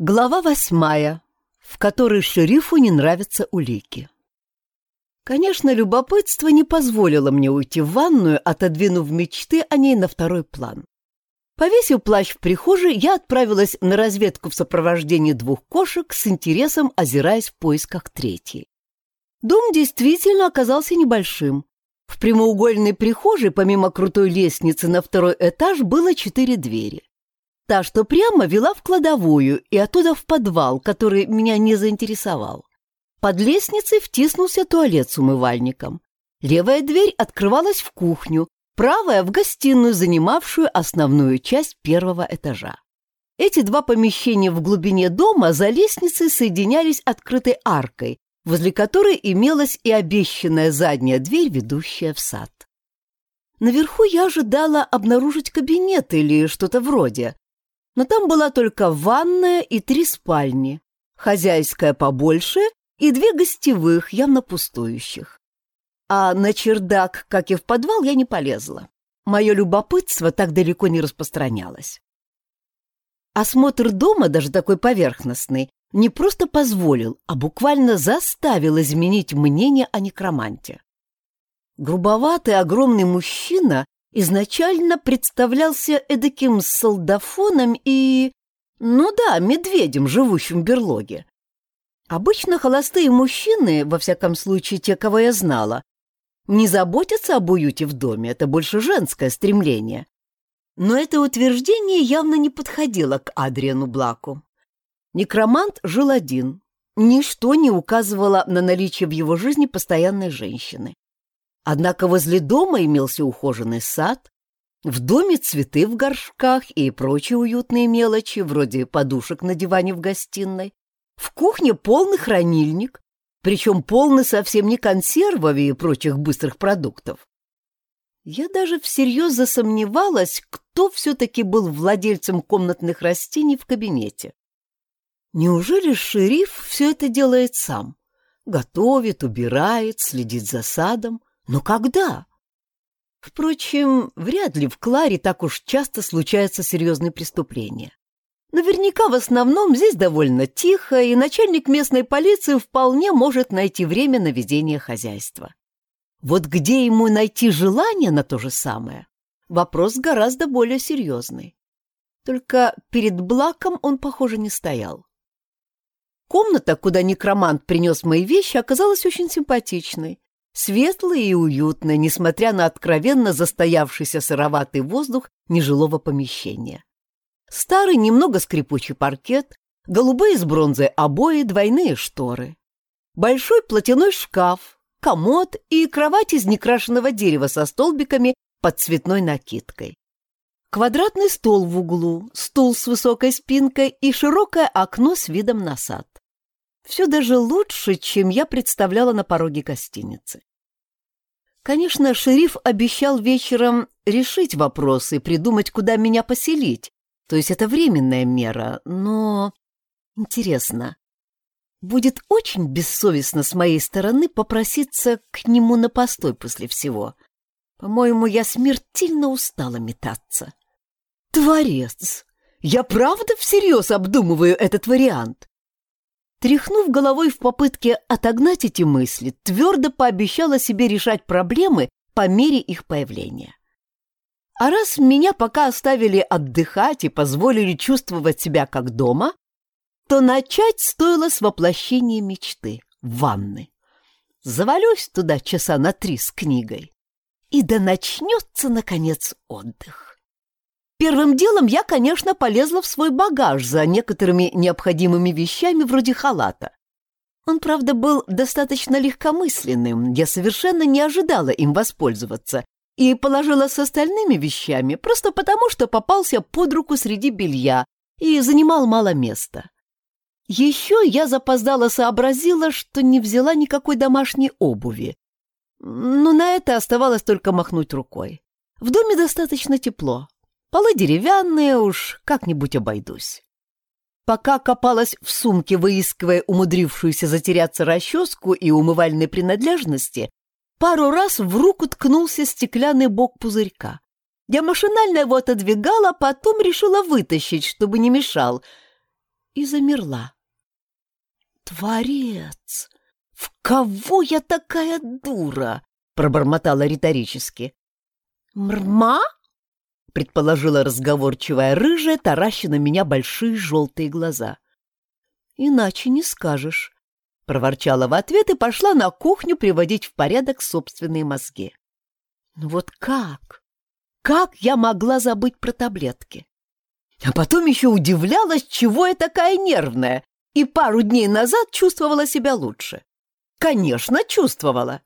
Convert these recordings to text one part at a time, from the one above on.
Глава восьмая, в которой шерифу не нравятся улики. Конечно, любопытство не позволило мне уйти в ванную, отодвинув мечты о ней на второй план. Повесив плащ в прихожей, я отправилась на разведку в сопровождении двух кошек с интересом озираясь в поисках третьей. Дом действительно оказался небольшим. В прямоугольной прихожей, помимо крутой лестницы на второй этаж, было четыре двери. Та, что прямо, вела в кладовую и оттуда в подвал, который меня не заинтересовал. Под лестницей втиснулся туалет с умывальником. Левая дверь открывалась в кухню, правая — в гостиную, занимавшую основную часть первого этажа. Эти два помещения в глубине дома за лестницей соединялись открытой аркой, возле которой имелась и обещанная задняя дверь, ведущая в сад. Наверху я ожидала обнаружить кабинет или что-то вроде, но там была только ванная и три спальни, хозяйская побольше и две гостевых, явно пустующих. А на чердак, как и в подвал, я не полезла. Мое любопытство так далеко не распространялось. Осмотр дома, даже такой поверхностный, не просто позволил, а буквально заставил изменить мнение о некроманте. Грубоватый огромный мужчина изначально представлялся эдаким солдафоном и... Ну да, медведем, живущим в берлоге. Обычно холостые мужчины, во всяком случае те, кого я знала, не заботятся об уюте в доме, это больше женское стремление. Но это утверждение явно не подходило к Адриану Блаку. Некромант жил один. Ничто не указывало на наличие в его жизни постоянной женщины. Однако возле дома имелся ухоженный сад, в доме цветы в горшках и прочие уютные мелочи, вроде подушек на диване в гостиной. В кухне полный хранильник, причем полный совсем не консервов и прочих быстрых продуктов. Я даже всерьез засомневалась, кто все-таки был владельцем комнатных растений в кабинете. Неужели шериф все это делает сам? Готовит, убирает, следит за садом? Но когда? Впрочем, вряд ли в Кларе так уж часто случаются серьезные преступления. Наверняка в основном здесь довольно тихо, и начальник местной полиции вполне может найти время на ведение хозяйства. Вот где ему найти желание на то же самое? Вопрос гораздо более серьезный. Только перед Блаком он, похоже, не стоял. Комната, куда некромант принес мои вещи, оказалась очень симпатичной. Светлая и уютная, несмотря на откровенно застоявшийся сыроватый воздух нежилого помещения. Старый, немного скрипучий паркет, голубые с бронзой обои, двойные шторы. Большой платяной шкаф, комод и кровать из некрашенного дерева со столбиками под цветной накидкой. Квадратный стол в углу, стул с высокой спинкой и широкое окно с видом на сад. Все даже лучше, чем я представляла на пороге гостиницы. Конечно, шериф обещал вечером решить вопросы, придумать, куда меня поселить. То есть это временная мера, но... Интересно, будет очень бессовестно с моей стороны попроситься к нему на постой после всего. По-моему, я смертельно устала метаться. Творец! Я правда всерьез обдумываю этот вариант? Тряхнув головой в попытке отогнать эти мысли, твердо пообещала себе решать проблемы по мере их появления. А раз меня пока оставили отдыхать и позволили чувствовать себя как дома, то начать стоило с воплощения мечты — ванны. Завалюсь туда часа на три с книгой, и да начнется, наконец, отдых. Первым делом я, конечно, полезла в свой багаж за некоторыми необходимыми вещами вроде халата. Он, правда, был достаточно легкомысленным, я совершенно не ожидала им воспользоваться, и положила с остальными вещами просто потому, что попался под руку среди белья и занимал мало места. Еще я запоздала сообразила, что не взяла никакой домашней обуви. Но на это оставалось только махнуть рукой. В доме достаточно тепло, Полы деревянные уж, как-нибудь обойдусь. Пока копалась в сумке, выискивая умудрившуюся затеряться расческу и умывальные принадлежности, пару раз в руку ткнулся стеклянный бок пузырька. Я машинально его отодвигала, потом решила вытащить, чтобы не мешал. и замерла. «Творец! В кого я такая дура?» — пробормотала риторически. «Мрма?» — предположила разговорчивая рыжая, тараща на меня большие желтые глаза. «Иначе не скажешь», — проворчала в ответ и пошла на кухню приводить в порядок собственные мозги. «Ну вот как? Как я могла забыть про таблетки? А потом еще удивлялась, чего я такая нервная, и пару дней назад чувствовала себя лучше. Конечно, чувствовала.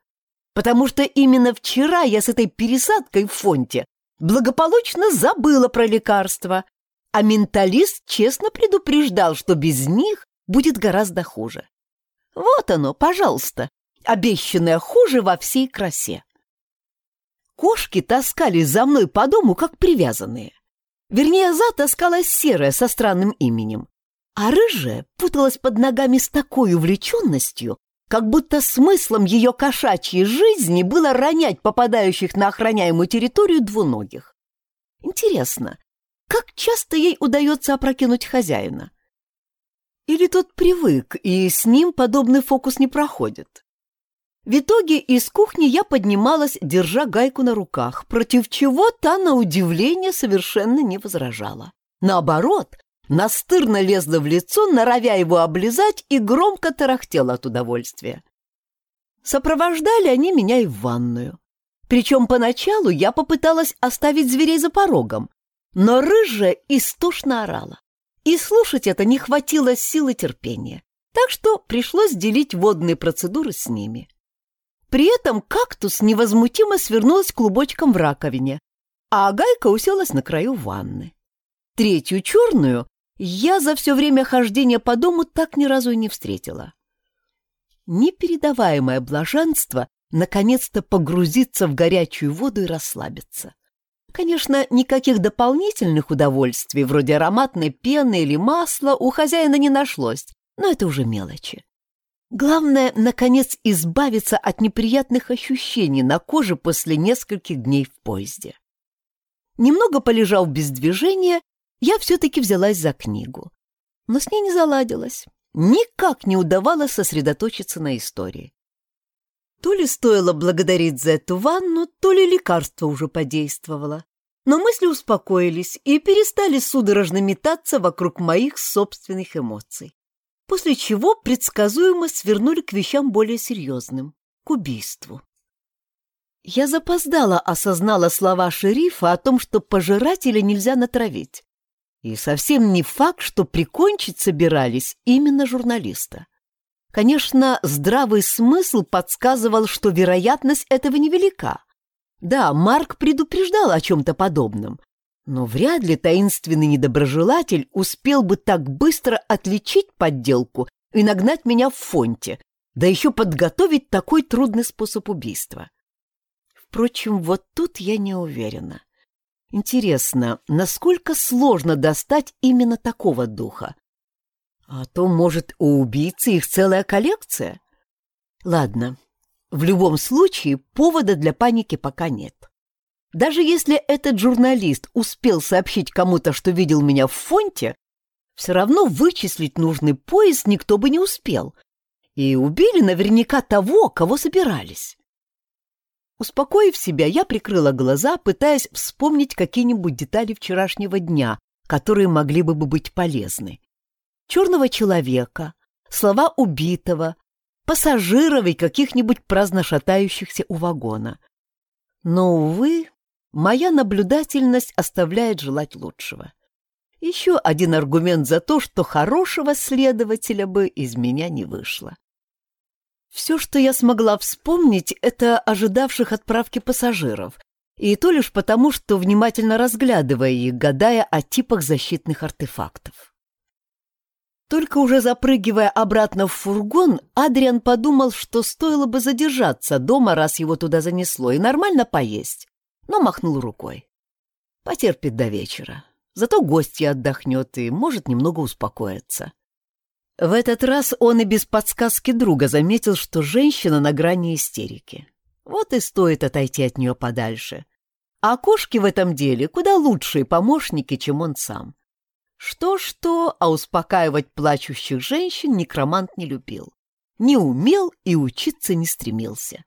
Потому что именно вчера я с этой пересадкой в фонте благополучно забыла про лекарства, а менталист честно предупреждал, что без них будет гораздо хуже. Вот оно, пожалуйста, обещанное хуже во всей красе. Кошки таскались за мной по дому, как привязанные. Вернее, за таскалась серая со странным именем, а рыжая путалась под ногами с такой увлеченностью, как будто смыслом ее кошачьей жизни было ронять попадающих на охраняемую территорию двуногих. Интересно, как часто ей удается опрокинуть хозяина? Или тот привык, и с ним подобный фокус не проходит? В итоге из кухни я поднималась, держа гайку на руках, против чего та, на удивление, совершенно не возражала. Наоборот, настырно лезла в лицо, норовя его облизать, и громко тарахтела от удовольствия. Сопровождали они меня и в ванную. Причем поначалу я попыталась оставить зверей за порогом, но рыжая истошно орала. И слушать это не хватило силы терпения, так что пришлось делить водные процедуры с ними. При этом кактус невозмутимо свернулась клубочком в раковине, а гайка уселась на краю ванны. Третью черную я за все время хождения по дому так ни разу и не встретила. Непередаваемое блаженство наконец-то погрузиться в горячую воду и расслабиться. Конечно, никаких дополнительных удовольствий, вроде ароматной пены или масла, у хозяина не нашлось, но это уже мелочи. Главное, наконец, избавиться от неприятных ощущений на коже после нескольких дней в поезде. Немного полежав без движения, я все-таки взялась за книгу. Но с ней не заладилась. Никак не удавалось сосредоточиться на истории. То ли стоило благодарить за эту ванну, то ли лекарство уже подействовало. Но мысли успокоились и перестали судорожно метаться вокруг моих собственных эмоций после чего предсказуемо свернули к вещам более серьезным, к убийству. Я запоздала осознала слова шерифа о том, что пожирателя нельзя натравить. И совсем не факт, что прикончить собирались именно журналиста. Конечно, здравый смысл подсказывал, что вероятность этого невелика. Да, Марк предупреждал о чем-то подобном, но вряд ли таинственный недоброжелатель успел бы так быстро отличить подделку и нагнать меня в фонте, да еще подготовить такой трудный способ убийства. Впрочем, вот тут я не уверена. Интересно, насколько сложно достать именно такого духа? А то, может, у убийцы их целая коллекция? Ладно, в любом случае повода для паники пока нет. Даже если этот журналист успел сообщить кому-то, что видел меня в фонте, все равно вычислить нужный поезд никто бы не успел. И убили наверняка того, кого собирались. Успокоив себя, я прикрыла глаза, пытаясь вспомнить какие-нибудь детали вчерашнего дня, которые могли бы быть полезны. Черного человека, слова убитого, пассажиров и каких-нибудь праздно шатающихся у вагона. Но, увы, Моя наблюдательность оставляет желать лучшего. Еще один аргумент за то, что хорошего следователя бы из меня не вышло. Все, что я смогла вспомнить, это ожидавших отправки пассажиров, и то лишь потому, что внимательно разглядывая их, гадая о типах защитных артефактов. Только уже запрыгивая обратно в фургон, Адриан подумал, что стоило бы задержаться дома, раз его туда занесло, и нормально поесть но махнул рукой. Потерпит до вечера. Зато гостья отдохнет и может немного успокоиться. В этот раз он и без подсказки друга заметил, что женщина на грани истерики. Вот и стоит отойти от нее подальше. А кошки в этом деле куда лучшие помощники, чем он сам. Что-что, а успокаивать плачущих женщин некромант не любил. Не умел и учиться не стремился.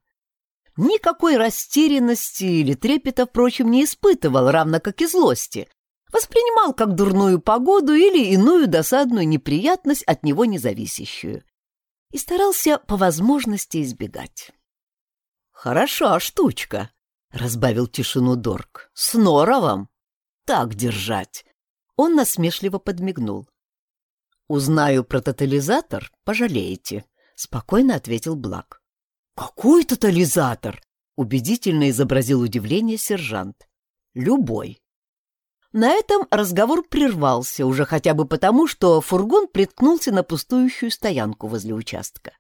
Никакой растерянности или трепета, впрочем, не испытывал, равно как и злости. Воспринимал как дурную погоду или иную досадную неприятность от него независящую. И старался по возможности избегать. «Хороша штучка», — разбавил тишину Дорк. «С норовом. Так держать». Он насмешливо подмигнул. «Узнаю про тотализатор, пожалеете», — спокойно ответил Блак. «Какой тотализатор?» — убедительно изобразил удивление сержант. «Любой». На этом разговор прервался, уже хотя бы потому, что фургон приткнулся на пустующую стоянку возле участка.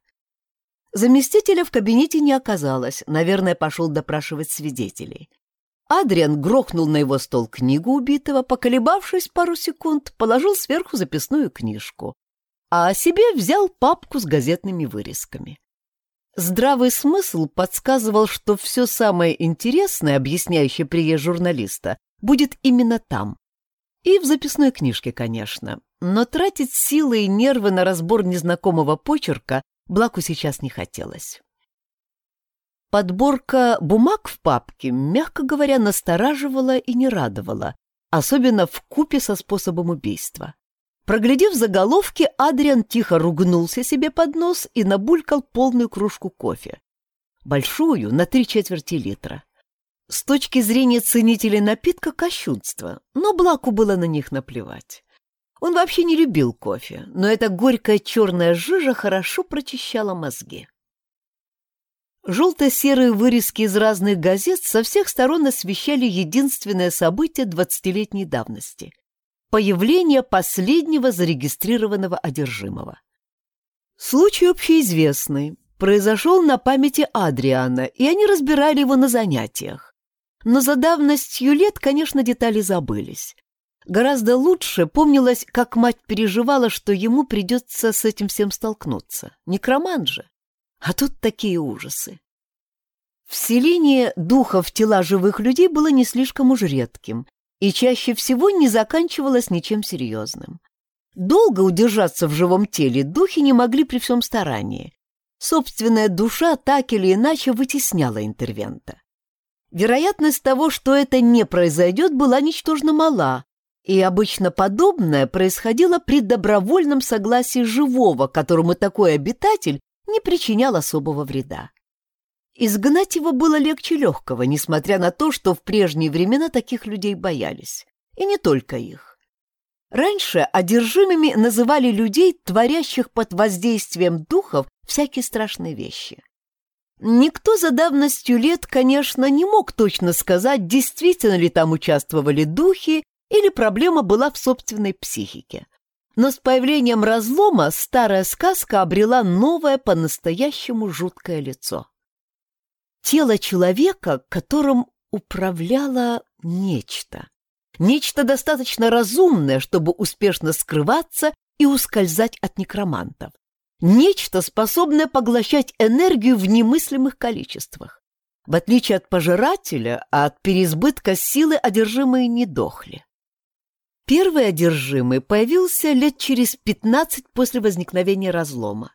Заместителя в кабинете не оказалось, наверное, пошел допрашивать свидетелей. Адриан грохнул на его стол книгу убитого, поколебавшись пару секунд, положил сверху записную книжку, а себе взял папку с газетными вырезками. Здравый смысл подсказывал, что все самое интересное, объясняющее приезд журналиста, будет именно там. И в записной книжке, конечно. Но тратить силы и нервы на разбор незнакомого почерка Блаку сейчас не хотелось. Подборка бумаг в папке, мягко говоря, настораживала и не радовала, особенно в купе со способом убийства. Проглядев заголовки, Адриан тихо ругнулся себе под нос и набулькал полную кружку кофе. Большую, на три четверти литра. С точки зрения ценителей напитка – кощунство, но Блаку было на них наплевать. Он вообще не любил кофе, но эта горькая черная жижа хорошо прочищала мозги. Желто-серые вырезки из разных газет со всех сторон освещали единственное событие двадцатилетней давности – появление последнего зарегистрированного одержимого. Случай общеизвестный, произошел на памяти Адриана, и они разбирали его на занятиях. Но за давностью лет, конечно, детали забылись. Гораздо лучше помнилось, как мать переживала, что ему придется с этим всем столкнуться. Некроман же. А тут такие ужасы. Вселение духа в тела живых людей было не слишком уж редким и чаще всего не заканчивалось ничем серьезным. Долго удержаться в живом теле духи не могли при всем старании. Собственная душа так или иначе вытесняла интервента. Вероятность того, что это не произойдет, была ничтожно мала, и обычно подобное происходило при добровольном согласии живого, которому такой обитатель не причинял особого вреда. Изгнать его было легче легкого, несмотря на то, что в прежние времена таких людей боялись. И не только их. Раньше одержимыми называли людей, творящих под воздействием духов всякие страшные вещи. Никто за давностью лет, конечно, не мог точно сказать, действительно ли там участвовали духи или проблема была в собственной психике. Но с появлением разлома старая сказка обрела новое по-настоящему жуткое лицо. Тело человека, которым управляло нечто. Нечто достаточно разумное, чтобы успешно скрываться и ускользать от некромантов. Нечто, способное поглощать энергию в немыслимых количествах. В отличие от пожирателя, а от переизбытка силы одержимые не дохли. Первый одержимый появился лет через 15 после возникновения разлома.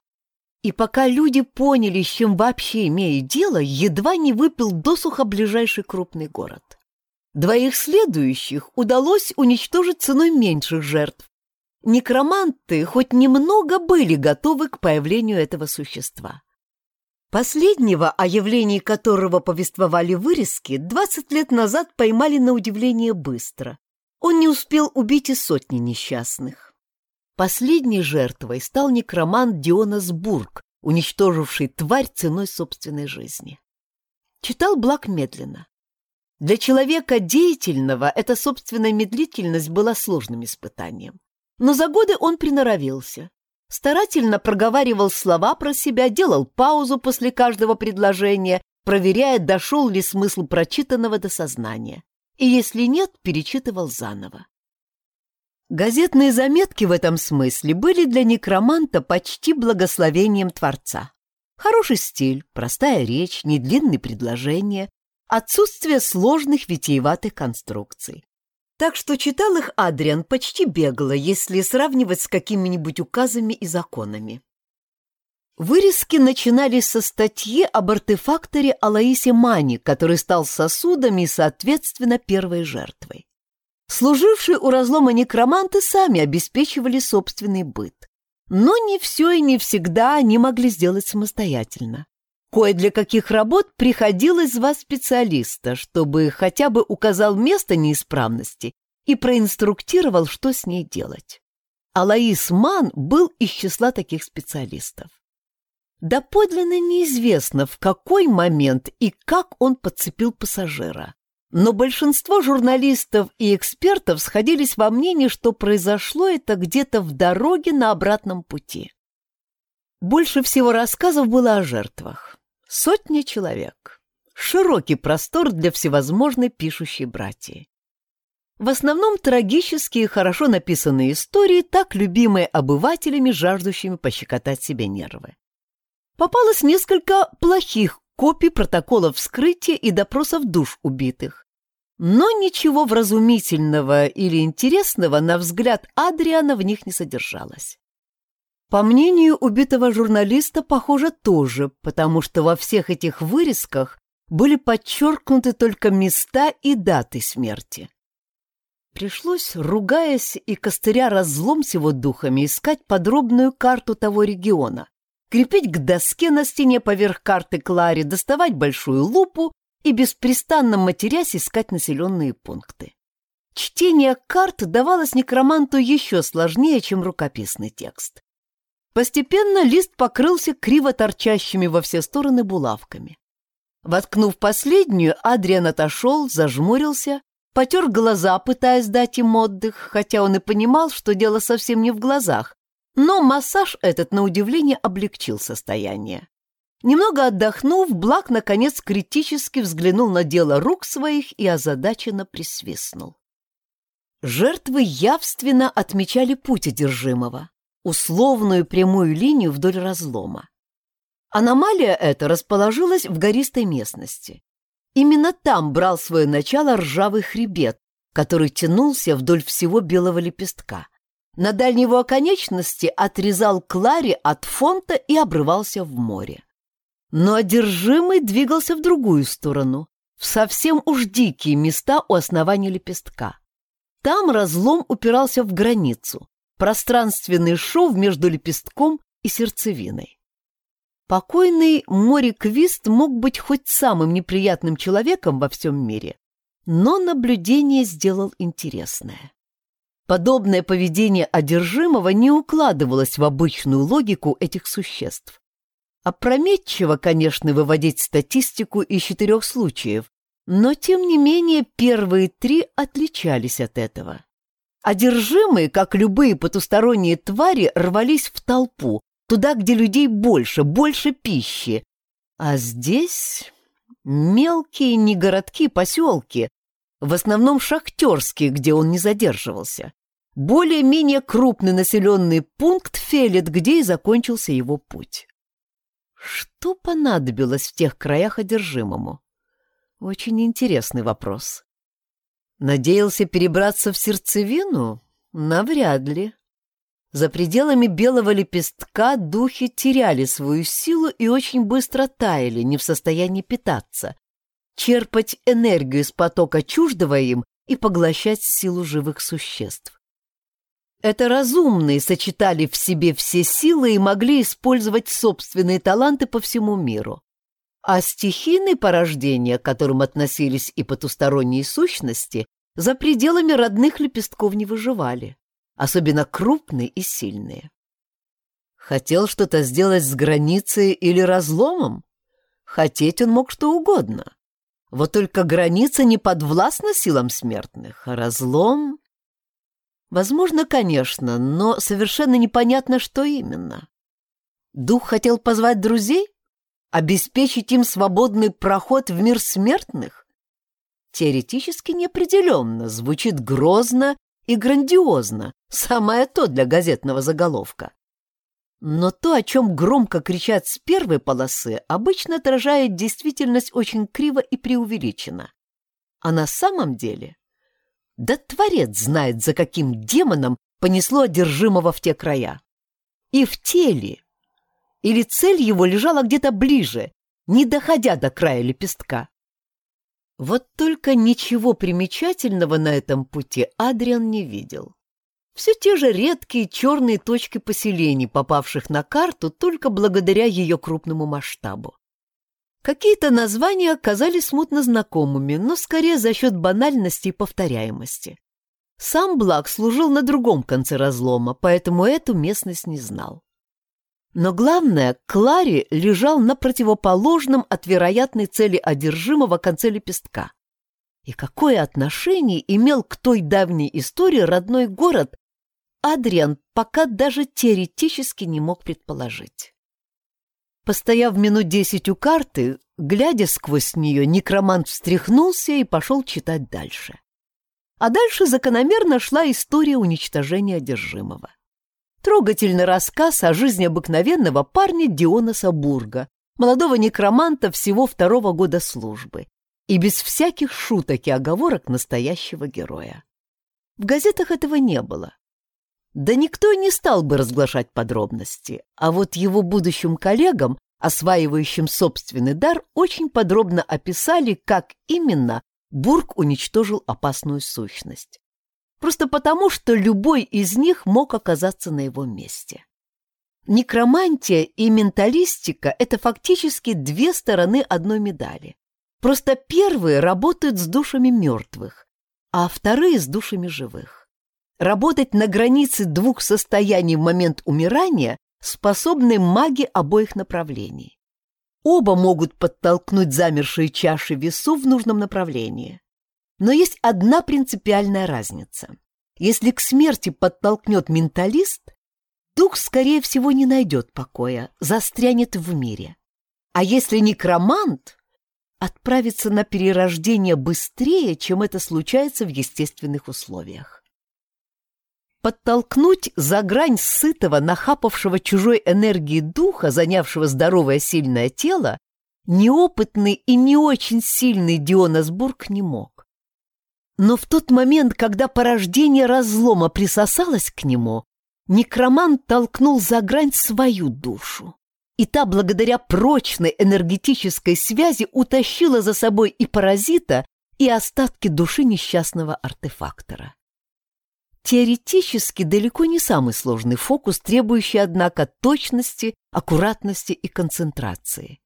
И пока люди поняли, с чем вообще имеют дело, едва не выпил досуха ближайший крупный город. Двоих следующих удалось уничтожить ценой меньших жертв, некроманты хоть немного были готовы к появлению этого существа. Последнего, о явлении которого повествовали вырезки, 20 лет назад поймали на удивление быстро. Он не успел убить и сотни несчастных. Последней жертвой стал некромант Дионас Бург, уничтоживший тварь ценой собственной жизни. Читал Блак медленно. Для человека деятельного эта собственная медлительность была сложным испытанием. Но за годы он приноровился. Старательно проговаривал слова про себя, делал паузу после каждого предложения, проверяя, дошел ли смысл прочитанного до сознания. И если нет, перечитывал заново. Газетные заметки в этом смысле были для некроманта почти благословением Творца. Хороший стиль, простая речь, недлинные предложения, отсутствие сложных витиеватых конструкций. Так что читал их Адриан почти бегло, если сравнивать с какими-нибудь указами и законами. Вырезки начинались со статьи об артефакторе Алаисе Мани, который стал сосудом и, соответственно, первой жертвой. Служившие у разлома некроманты сами обеспечивали собственный быт. Но не все и не всегда они могли сделать самостоятельно. Кое для каких работ приходилось звать специалиста, чтобы хотя бы указал место неисправности и проинструктировал, что с ней делать. Алаис Ман был из числа таких специалистов. Доподлинно неизвестно, в какой момент и как он подцепил пассажира. Но большинство журналистов и экспертов сходились во мнении, что произошло это где-то в дороге на обратном пути. Больше всего рассказов было о жертвах. Сотня человек. Широкий простор для всевозможной пишущей братьи. В основном трагические хорошо написанные истории, так любимые обывателями, жаждущими пощекотать себе нервы. Попалось несколько плохих копий протоколов вскрытия и допросов душ убитых. Но ничего вразумительного или интересного, на взгляд Адриана, в них не содержалось. По мнению убитого журналиста, похоже, тоже, потому что во всех этих вырезках были подчеркнуты только места и даты смерти. Пришлось, ругаясь и костыря разлом с его духами, искать подробную карту того региона, крепить к доске на стене поверх карты Клари, доставать большую лупу и беспрестанно матерясь искать населенные пункты. Чтение карт давалось некроманту еще сложнее, чем рукописный текст. Постепенно лист покрылся криво торчащими во все стороны булавками. Воткнув последнюю, Адриан отошел, зажмурился, потер глаза, пытаясь дать им отдых, хотя он и понимал, что дело совсем не в глазах, но массаж этот, на удивление, облегчил состояние. Немного отдохнув, Блак, наконец, критически взглянул на дело рук своих и озадаченно присвистнул. Жертвы явственно отмечали путь одержимого условную прямую линию вдоль разлома. Аномалия эта расположилась в гористой местности. Именно там брал свое начало ржавый хребет, который тянулся вдоль всего белого лепестка. На дальней его оконечности отрезал Клари от фонта и обрывался в море. Но одержимый двигался в другую сторону, в совсем уж дикие места у основания лепестка. Там разлом упирался в границу, пространственный шов между лепестком и сердцевиной. Покойный Мори Квист мог быть хоть самым неприятным человеком во всем мире, но наблюдение сделал интересное. Подобное поведение одержимого не укладывалось в обычную логику этих существ. Опрометчиво, конечно, выводить статистику из четырех случаев, но, тем не менее, первые три отличались от этого. Одержимые, как любые потусторонние твари, рвались в толпу, туда, где людей больше, больше пищи. А здесь мелкие не городки, поселки, в основном шахтерские, где он не задерживался. Более-менее крупный населенный пункт Фелет, где и закончился его путь. Что понадобилось в тех краях одержимому? Очень интересный вопрос. Надеялся перебраться в сердцевину? Навряд ли. За пределами белого лепестка духи теряли свою силу и очень быстро таяли, не в состоянии питаться, черпать энергию из потока чуждого им и поглощать силу живых существ. Это разумные сочетали в себе все силы и могли использовать собственные таланты по всему миру а стихийные порождения, к которым относились и потусторонние сущности, за пределами родных лепестков не выживали, особенно крупные и сильные. Хотел что-то сделать с границей или разломом? Хотеть он мог что угодно. Вот только граница не подвластна силам смертных, а разлом... Возможно, конечно, но совершенно непонятно, что именно. Дух хотел позвать друзей? Обеспечить им свободный проход в мир смертных? Теоретически неопределенно, звучит грозно и грандиозно, самое то для газетного заголовка. Но то, о чем громко кричат с первой полосы, обычно отражает действительность очень криво и преувеличенно. А на самом деле Да творец знает, за каким демоном понесло одержимого в те края. И в теле. Или цель его лежала где-то ближе, не доходя до края лепестка. Вот только ничего примечательного на этом пути Адриан не видел. Все те же редкие черные точки поселений, попавших на карту только благодаря ее крупному масштабу. Какие-то названия оказались смутно знакомыми, но скорее за счет банальности и повторяемости. Сам Блак служил на другом конце разлома, поэтому эту местность не знал. Но главное, Клари лежал на противоположном от вероятной цели одержимого конце лепестка. И какое отношение имел к той давней истории родной город, Адриан пока даже теоретически не мог предположить. Постояв минут десять у карты, глядя сквозь нее, некромант встряхнулся и пошел читать дальше. А дальше закономерно шла история уничтожения одержимого. Трогательный рассказ о жизни обыкновенного парня Дионаса Бурга, молодого некроманта всего второго года службы, и без всяких шуток и оговорок настоящего героя. В газетах этого не было. Да никто и не стал бы разглашать подробности, а вот его будущим коллегам, осваивающим собственный дар, очень подробно описали, как именно Бург уничтожил опасную сущность просто потому, что любой из них мог оказаться на его месте. Некромантия и менталистика — это фактически две стороны одной медали. Просто первые работают с душами мертвых, а вторые — с душами живых. Работать на границе двух состояний в момент умирания способны маги обоих направлений. Оба могут подтолкнуть замершие чаши весу в нужном направлении. Но есть одна принципиальная разница. Если к смерти подтолкнет менталист, дух, скорее всего, не найдет покоя, застрянет в мире. А если некромант, отправится на перерождение быстрее, чем это случается в естественных условиях. Подтолкнуть за грань сытого, нахапавшего чужой энергии духа, занявшего здоровое сильное тело, неопытный и не очень сильный Дионасбург не мог. Но в тот момент, когда порождение разлома присосалось к нему, некромант толкнул за грань свою душу. И та, благодаря прочной энергетической связи, утащила за собой и паразита, и остатки души несчастного артефактора. Теоретически далеко не самый сложный фокус, требующий, однако, точности, аккуратности и концентрации.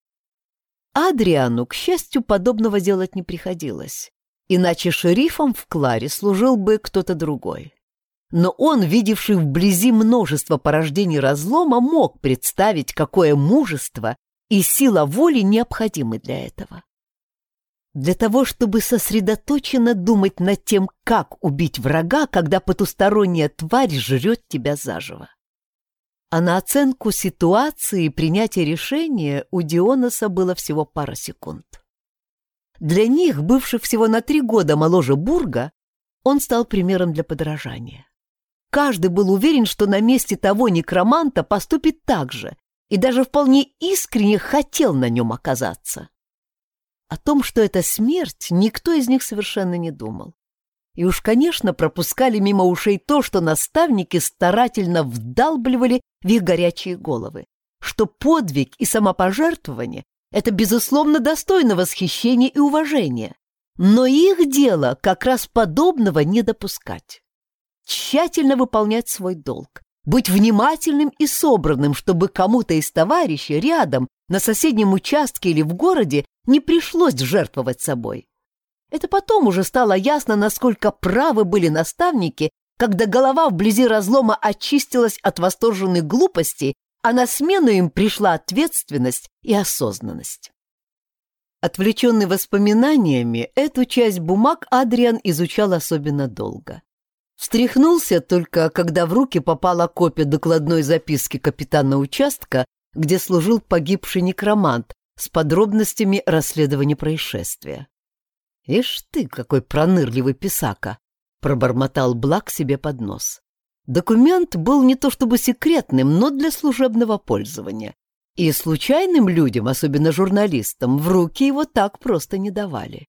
Адриану, к счастью, подобного делать не приходилось иначе шерифом в Кларе служил бы кто-то другой. Но он, видевший вблизи множество порождений разлома, мог представить, какое мужество и сила воли необходимы для этого. Для того, чтобы сосредоточенно думать над тем, как убить врага, когда потусторонняя тварь жрет тебя заживо. А на оценку ситуации и принятие решения у Дионоса было всего пара секунд. Для них, бывших всего на три года моложе Бурга, он стал примером для подражания. Каждый был уверен, что на месте того некроманта поступит так же, и даже вполне искренне хотел на нем оказаться. О том, что это смерть, никто из них совершенно не думал. И уж, конечно, пропускали мимо ушей то, что наставники старательно вдалбливали в их горячие головы, что подвиг и самопожертвование это, безусловно, достойно восхищения и уважения. Но их дело как раз подобного не допускать. Тщательно выполнять свой долг. Быть внимательным и собранным, чтобы кому-то из товарищей рядом, на соседнем участке или в городе не пришлось жертвовать собой. Это потом уже стало ясно, насколько правы были наставники, когда голова вблизи разлома очистилась от восторженной глупости а на смену им пришла ответственность и осознанность. Отвлеченный воспоминаниями, эту часть бумаг Адриан изучал особенно долго. Встряхнулся только, когда в руки попала копия докладной записки капитана участка, где служил погибший некромант с подробностями расследования происшествия. «Ишь ты, какой пронырливый писака!» — пробормотал Блак себе под нос. Документ был не то чтобы секретным, но для служебного пользования. И случайным людям, особенно журналистам, в руки его так просто не давали.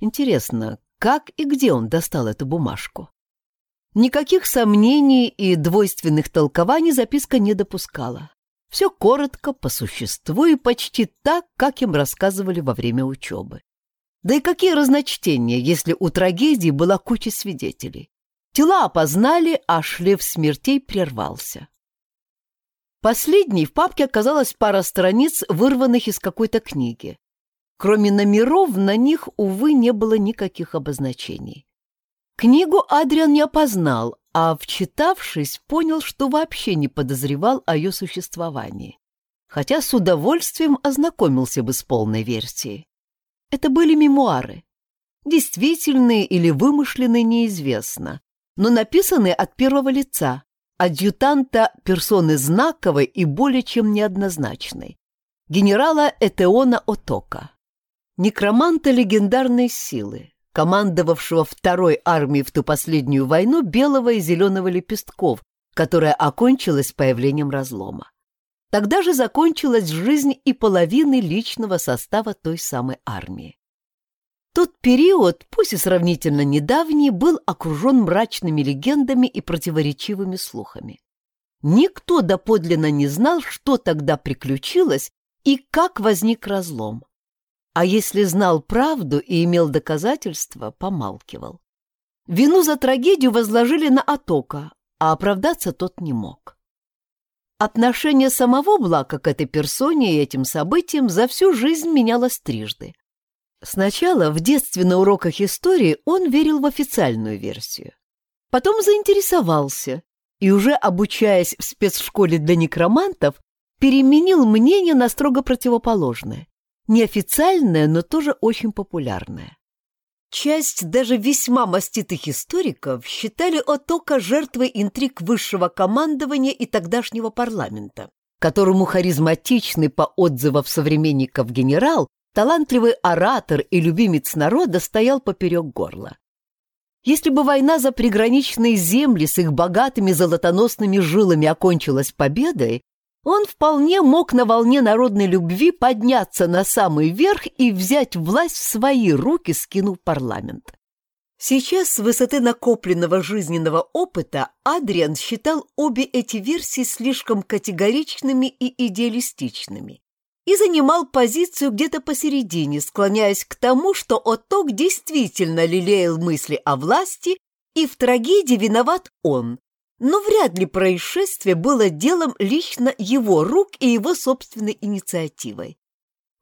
Интересно, как и где он достал эту бумажку. Никаких сомнений и двойственных толкований записка не допускала. Все коротко, по существу и почти так, как им рассказывали во время учебы. Да и какие разночтения, если у трагедии была куча свидетелей? Тела опознали, а шлейф смертей прервался. Последней в папке оказалась пара страниц, вырванных из какой-то книги. Кроме номеров, на них, увы, не было никаких обозначений. Книгу Адриан не опознал, а, вчитавшись, понял, что вообще не подозревал о ее существовании. Хотя с удовольствием ознакомился бы с полной версией. Это были мемуары. Действительные или вымышленные неизвестно, но написанные от первого лица, адъютанта персоны знаковой и более чем неоднозначной, генерала Этеона Отока, некроманта легендарной силы, командовавшего второй армией в ту последнюю войну белого и зеленого лепестков, которая окончилась появлением разлома. Тогда же закончилась жизнь и половины личного состава той самой армии. Тот период, пусть и сравнительно недавний, был окружен мрачными легендами и противоречивыми слухами. Никто доподлинно не знал, что тогда приключилось и как возник разлом. А если знал правду и имел доказательства, помалкивал. Вину за трагедию возложили на Атока, а оправдаться тот не мог. Отношение самого Блака к этой персоне и этим событиям за всю жизнь менялось трижды. Сначала в детстве на уроках истории он верил в официальную версию. Потом заинтересовался и, уже обучаясь в спецшколе для некромантов, переменил мнение на строго противоположное. Неофициальное, но тоже очень популярное. Часть даже весьма маститых историков считали Отока жертвой интриг высшего командования и тогдашнего парламента, которому харизматичный по отзывам современников генерал, талантливый оратор и любимец народа стоял поперек горла. Если бы война за приграничные земли с их богатыми золотоносными жилами окончилась победой, он вполне мог на волне народной любви подняться на самый верх и взять власть в свои руки, скинув парламент. Сейчас с высоты накопленного жизненного опыта Адриан считал обе эти версии слишком категоричными и идеалистичными и занимал позицию где-то посередине, склоняясь к тому, что Оток действительно лелеял мысли о власти, и в трагедии виноват он, но вряд ли происшествие было делом лично его рук и его собственной инициативой.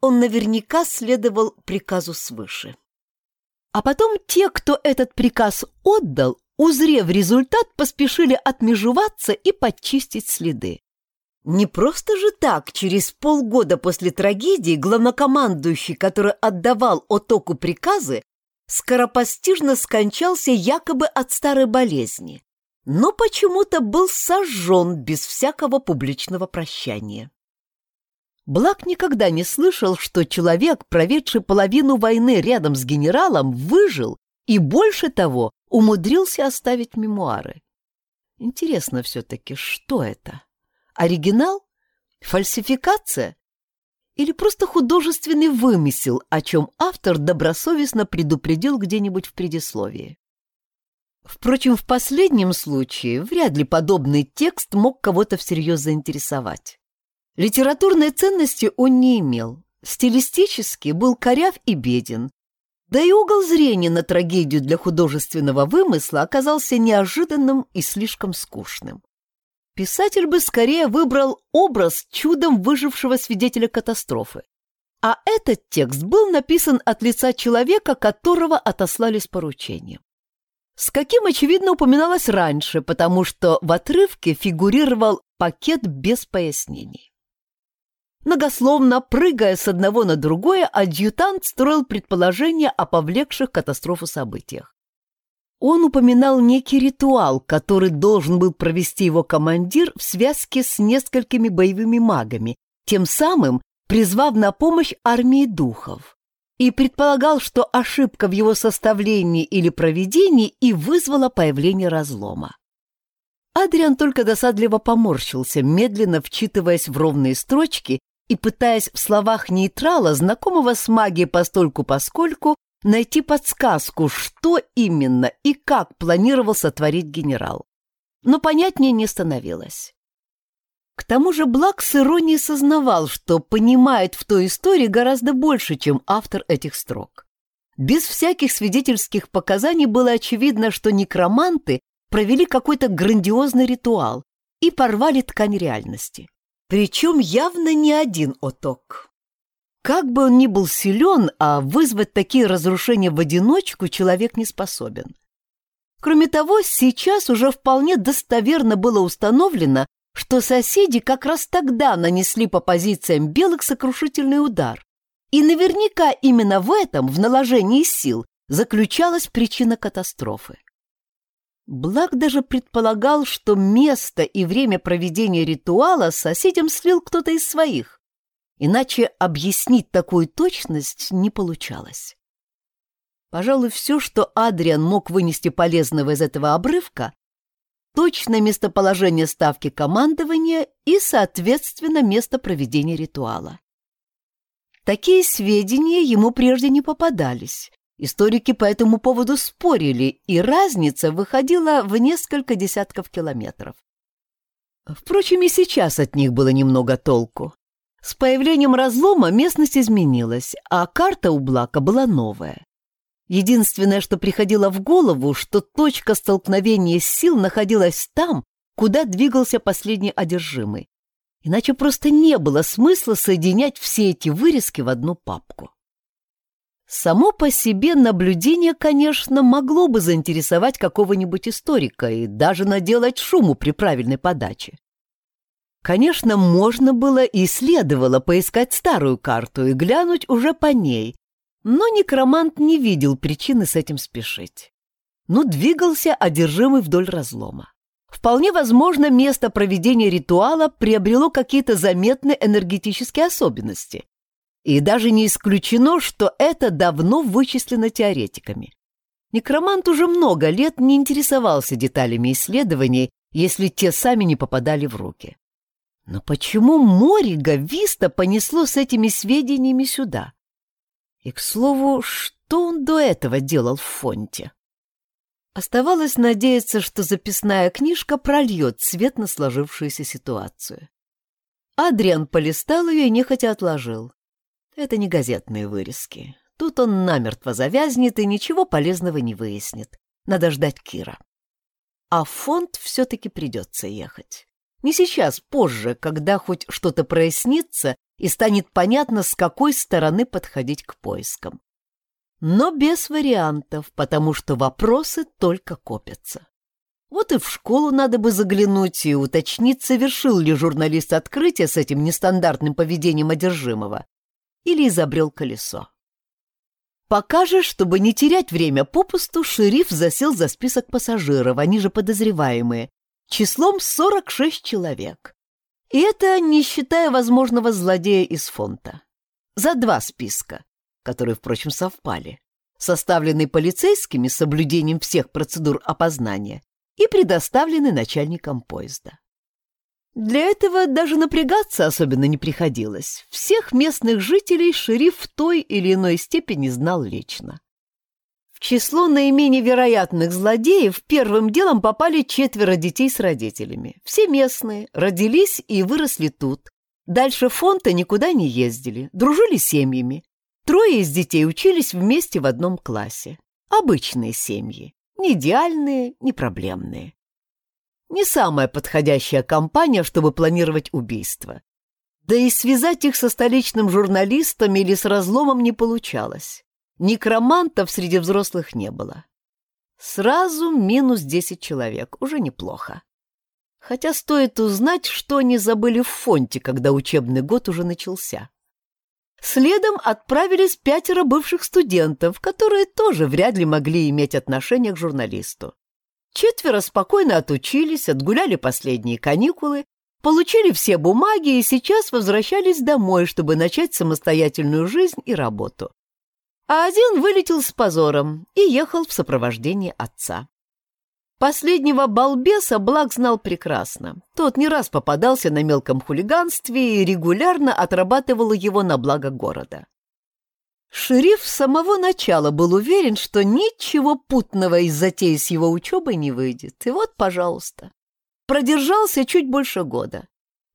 Он наверняка следовал приказу свыше. А потом те, кто этот приказ отдал, узрев результат, поспешили отмежеваться и подчистить следы. Не просто же так, через полгода после трагедии главнокомандующий, который отдавал Отоку приказы, скоропостижно скончался якобы от старой болезни но почему-то был сожжен без всякого публичного прощания. Блак никогда не слышал, что человек, проведший половину войны рядом с генералом, выжил и, больше того, умудрился оставить мемуары. Интересно все-таки, что это? Оригинал? Фальсификация? Или просто художественный вымысел, о чем автор добросовестно предупредил где-нибудь в предисловии? Впрочем, в последнем случае вряд ли подобный текст мог кого-то всерьез заинтересовать. Литературной ценности он не имел, стилистически был коряв и беден, да и угол зрения на трагедию для художественного вымысла оказался неожиданным и слишком скучным. Писатель бы скорее выбрал образ чудом выжившего свидетеля катастрофы. А этот текст был написан от лица человека, которого отослали с поручением с каким, очевидно, упоминалось раньше, потому что в отрывке фигурировал пакет без пояснений. Многословно, прыгая с одного на другое, адъютант строил предположения о повлекших катастрофу событиях. Он упоминал некий ритуал, который должен был провести его командир в связке с несколькими боевыми магами, тем самым призвав на помощь армии духов и предполагал, что ошибка в его составлении или проведении и вызвала появление разлома. Адриан только досадливо поморщился, медленно вчитываясь в ровные строчки и пытаясь в словах нейтрала, знакомого с магией постольку-поскольку, найти подсказку, что именно и как планировал сотворить генерал. Но понятнее не становилось. К тому же Блак с иронией сознавал, что понимает в той истории гораздо больше, чем автор этих строк. Без всяких свидетельских показаний было очевидно, что некроманты провели какой-то грандиозный ритуал и порвали ткань реальности. Причем явно не один оток. Как бы он ни был силен, а вызвать такие разрушения в одиночку человек не способен. Кроме того, сейчас уже вполне достоверно было установлено, что соседи как раз тогда нанесли по позициям белых сокрушительный удар. И наверняка именно в этом, в наложении сил, заключалась причина катастрофы. Благ даже предполагал, что место и время проведения ритуала соседям слил кто-то из своих, иначе объяснить такую точность не получалось. Пожалуй, все, что Адриан мог вынести полезного из этого обрывка, точное местоположение ставки командования и, соответственно, место проведения ритуала. Такие сведения ему прежде не попадались. Историки по этому поводу спорили, и разница выходила в несколько десятков километров. Впрочем, и сейчас от них было немного толку. С появлением разлома местность изменилась, а карта у Блака была новая. Единственное, что приходило в голову, что точка столкновения сил находилась там, куда двигался последний одержимый. Иначе просто не было смысла соединять все эти вырезки в одну папку. Само по себе наблюдение, конечно, могло бы заинтересовать какого-нибудь историка и даже наделать шуму при правильной подаче. Конечно, можно было и следовало поискать старую карту и глянуть уже по ней, но некромант не видел причины с этим спешить. Но двигался одержимый вдоль разлома. Вполне возможно, место проведения ритуала приобрело какие-то заметные энергетические особенности. И даже не исключено, что это давно вычислено теоретиками. Некромант уже много лет не интересовался деталями исследований, если те сами не попадали в руки. Но почему Морига Виста понесло с этими сведениями сюда? И, к слову, что он до этого делал в фонте? Оставалось надеяться, что записная книжка прольет свет на сложившуюся ситуацию. Адриан полистал ее и нехотя отложил. Это не газетные вырезки. Тут он намертво завязнет и ничего полезного не выяснит. Надо ждать Кира. А фонд все-таки придется ехать. Не сейчас, позже, когда хоть что-то прояснится и станет понятно, с какой стороны подходить к поискам. Но без вариантов, потому что вопросы только копятся. Вот и в школу надо бы заглянуть и уточнить, совершил ли журналист открытие с этим нестандартным поведением одержимого или изобрел колесо. Пока же, чтобы не терять время попусту, шериф засел за список пассажиров, они же подозреваемые, числом 46 человек. И это не считая возможного злодея из фонта. За два списка, которые, впрочем, совпали, составленный полицейскими с соблюдением всех процедур опознания и предоставленный начальником поезда. Для этого даже напрягаться особенно не приходилось. Всех местных жителей шериф в той или иной степени знал лично. В число наименее вероятных злодеев первым делом попали четверо детей с родителями. Все местные, родились и выросли тут. Дальше фонта никуда не ездили, дружили семьями. Трое из детей учились вместе в одном классе. Обычные семьи, не идеальные, не проблемные. Не самая подходящая компания, чтобы планировать убийство. Да и связать их со столичным журналистом или с разломом не получалось. Некромантов среди взрослых не было. Сразу минус десять человек, уже неплохо. Хотя стоит узнать, что они забыли в фонте, когда учебный год уже начался. Следом отправились пятеро бывших студентов, которые тоже вряд ли могли иметь отношение к журналисту. Четверо спокойно отучились, отгуляли последние каникулы, получили все бумаги и сейчас возвращались домой, чтобы начать самостоятельную жизнь и работу а один вылетел с позором и ехал в сопровождении отца. Последнего балбеса Блак знал прекрасно. Тот не раз попадался на мелком хулиганстве и регулярно отрабатывал его на благо города. Шериф с самого начала был уверен, что ничего путного из затеи с его учебой не выйдет. И вот, пожалуйста, продержался чуть больше года.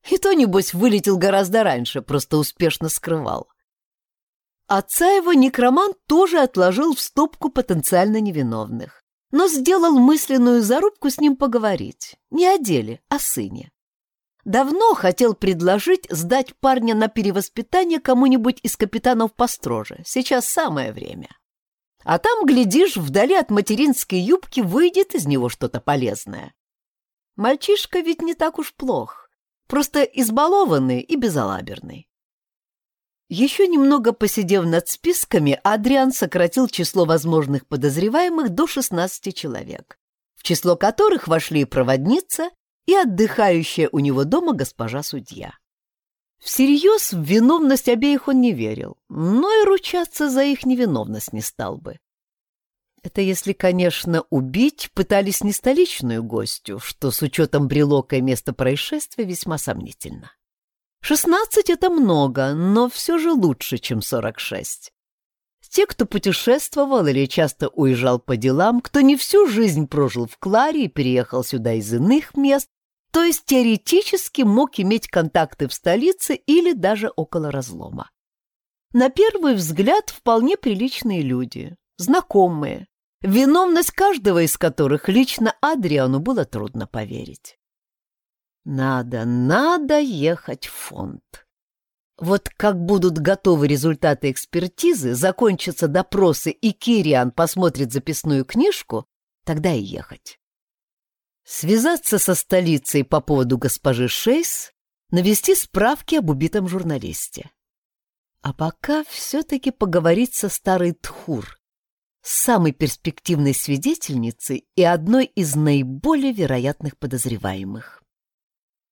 И то, небось, вылетел гораздо раньше, просто успешно скрывал. Отца его некромант тоже отложил в стопку потенциально невиновных, но сделал мысленную зарубку с ним поговорить. Не о деле, о сыне. Давно хотел предложить сдать парня на перевоспитание кому-нибудь из капитанов построже. Сейчас самое время. А там, глядишь, вдали от материнской юбки выйдет из него что-то полезное. Мальчишка ведь не так уж плох, просто избалованный и безалаберный. Еще немного посидев над списками, Адриан сократил число возможных подозреваемых до 16 человек, в число которых вошли проводница и отдыхающая у него дома госпожа-судья. Всерьез в виновность обеих он не верил, но и ручаться за их невиновность не стал бы. Это если, конечно, убить пытались не столичную гостью, что с учетом брелока и места происшествия весьма сомнительно. Шестнадцать — это много, но все же лучше, чем сорок шесть. Те, кто путешествовал или часто уезжал по делам, кто не всю жизнь прожил в Кларе и переехал сюда из иных мест, то есть теоретически мог иметь контакты в столице или даже около разлома. На первый взгляд вполне приличные люди, знакомые, виновность каждого из которых лично Адриану было трудно поверить. Надо, надо ехать в фонд. Вот как будут готовы результаты экспертизы, закончатся допросы и Кириан посмотрит записную книжку, тогда и ехать. Связаться со столицей по поводу госпожи Шейс, навести справки об убитом журналисте. А пока все-таки поговорить со старой Тхур, самой перспективной свидетельницей и одной из наиболее вероятных подозреваемых.